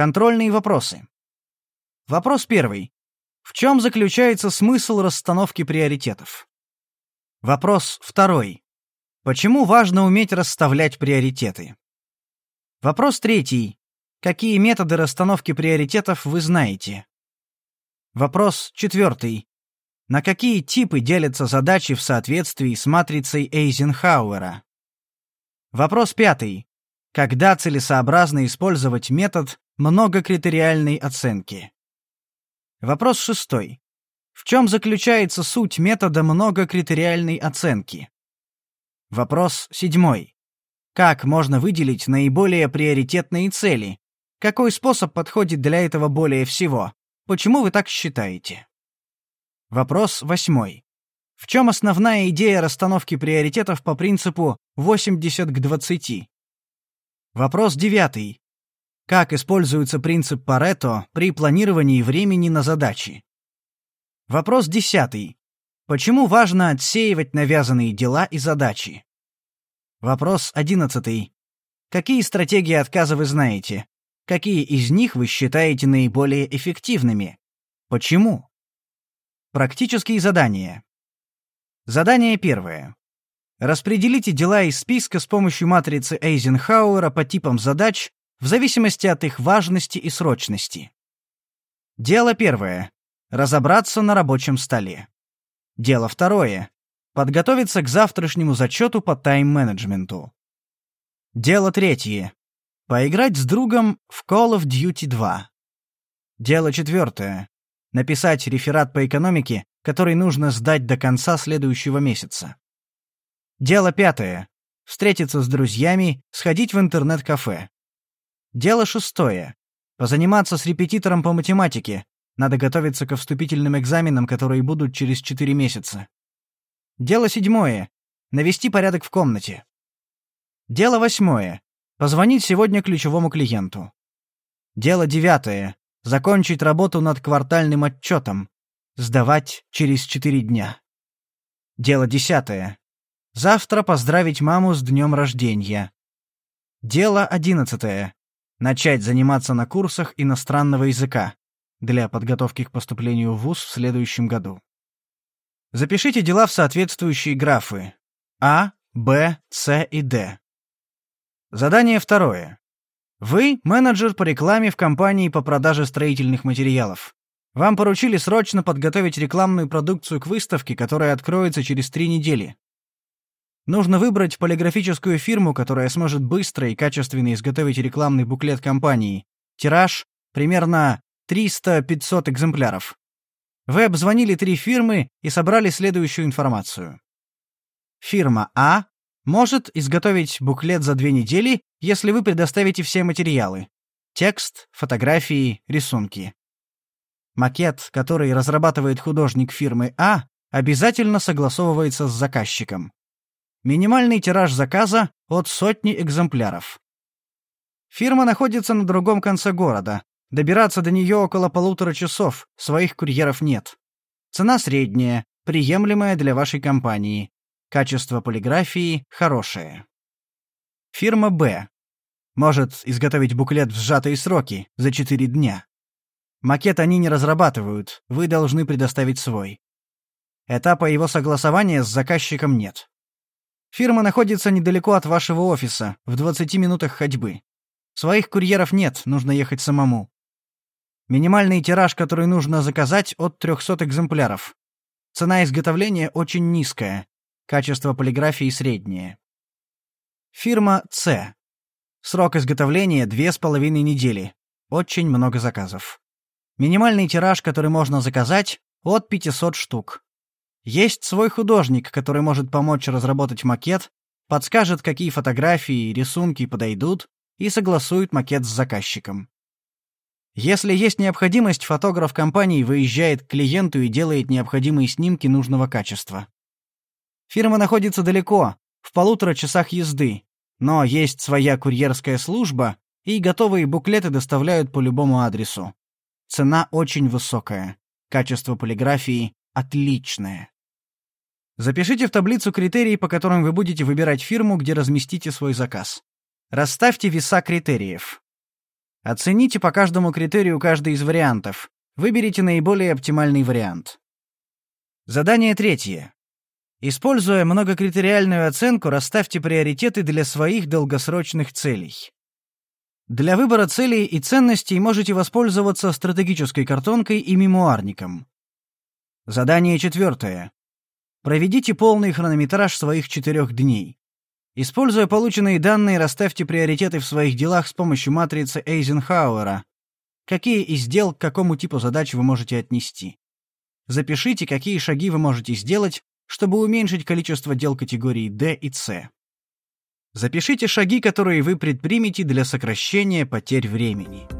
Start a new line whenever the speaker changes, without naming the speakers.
Контрольные вопросы. Вопрос первый. В чем заключается смысл расстановки приоритетов? Вопрос второй. Почему важно уметь расставлять приоритеты? Вопрос третий. Какие методы расстановки приоритетов вы знаете? Вопрос четвертый. На какие типы делятся задачи в соответствии с матрицей Эйзенхауэра? Вопрос пятый. Когда целесообразно использовать метод многокритериальной оценки? Вопрос шестой. В чем заключается суть метода многокритериальной оценки? Вопрос седьмой. Как можно выделить наиболее приоритетные цели, какой способ подходит для этого более всего? Почему вы так считаете? Вопрос восьмой. В чем основная идея расстановки приоритетов по принципу 80 к 20? Вопрос девятый. Как используется принцип Парето при планировании времени на задачи? Вопрос десятый. Почему важно отсеивать навязанные дела и задачи? Вопрос одиннадцатый. Какие стратегии отказа вы знаете? Какие из них вы считаете наиболее эффективными? Почему? Практические задания. Задание первое. Распределите дела из списка с помощью матрицы Эйзенхауэра по типам задач в зависимости от их важности и срочности. Дело первое. Разобраться на рабочем столе. Дело второе. Подготовиться к завтрашнему зачету по тайм-менеджменту. Дело третье. Поиграть с другом в Call of Duty 2. Дело четвертое. Написать реферат по экономике, который нужно сдать до конца следующего месяца. Дело пятое. Встретиться с друзьями, сходить в интернет-кафе. Дело шестое. Позаниматься с репетитором по математике. Надо готовиться ко вступительным экзаменам, которые будут через четыре месяца. Дело седьмое. Навести порядок в комнате. Дело восьмое. Позвонить сегодня ключевому клиенту. Дело девятое. Закончить работу над квартальным отчетом. Сдавать через четыре дня. Дело десятое. Завтра поздравить маму с днем рождения. Дело одиннадцатое. Начать заниматься на курсах иностранного языка для подготовки к поступлению в ВУЗ в следующем году. Запишите дела в соответствующие графы А, Б, С и Д. Задание второе. Вы менеджер по рекламе в компании по продаже строительных материалов. Вам поручили срочно подготовить рекламную продукцию к выставке, которая откроется через три недели. Нужно выбрать полиграфическую фирму, которая сможет быстро и качественно изготовить рекламный буклет компании. Тираж примерно 300-500 экземпляров. Вы обзвонили три фирмы и собрали следующую информацию. Фирма А может изготовить буклет за две недели, если вы предоставите все материалы. Текст, фотографии, рисунки. Макет, который разрабатывает художник фирмы А, обязательно согласовывается с заказчиком. Минимальный тираж заказа от сотни экземпляров. Фирма находится на другом конце города. Добираться до нее около полутора часов, своих курьеров нет. Цена средняя, приемлемая для вашей компании. Качество полиграфии хорошее. Фирма «Б» может изготовить буклет в сжатые сроки, за 4 дня. Макет они не разрабатывают, вы должны предоставить свой. Этапа его согласования с заказчиком нет. Фирма находится недалеко от вашего офиса, в 20 минутах ходьбы. Своих курьеров нет, нужно ехать самому. Минимальный тираж, который нужно заказать, от 300 экземпляров. Цена изготовления очень низкая, Качество полиграфии среднее. Фирма С. Срок изготовления две с половиной недели. Очень много заказов. Минимальный тираж, который можно заказать, от 500 штук. Есть свой художник, который может помочь разработать макет, подскажет, какие фотографии и рисунки подойдут, и согласует макет с заказчиком. Если есть необходимость, фотограф компании выезжает к клиенту и делает необходимые снимки нужного качества. Фирма находится далеко, в полутора часах езды, но есть своя курьерская служба, и готовые буклеты доставляют по любому адресу. Цена очень высокая, качество полиграфии отличное. Запишите в таблицу критерии, по которым вы будете выбирать фирму, где разместите свой заказ. Расставьте веса критериев. Оцените по каждому критерию каждый из вариантов. Выберите наиболее оптимальный вариант. Задание третье. Используя многокритериальную оценку, расставьте приоритеты для своих долгосрочных целей. Для выбора целей и ценностей можете воспользоваться стратегической картонкой и мемуарником. Задание четвертое. Проведите полный хронометраж своих четырех дней. Используя полученные данные, расставьте приоритеты в своих делах с помощью матрицы Эйзенхауэра. Какие из дел к какому типу задач вы можете отнести? Запишите, какие шаги вы можете сделать, чтобы уменьшить количество дел категории D и C. Запишите шаги, которые вы предпримете для сокращения потерь времени.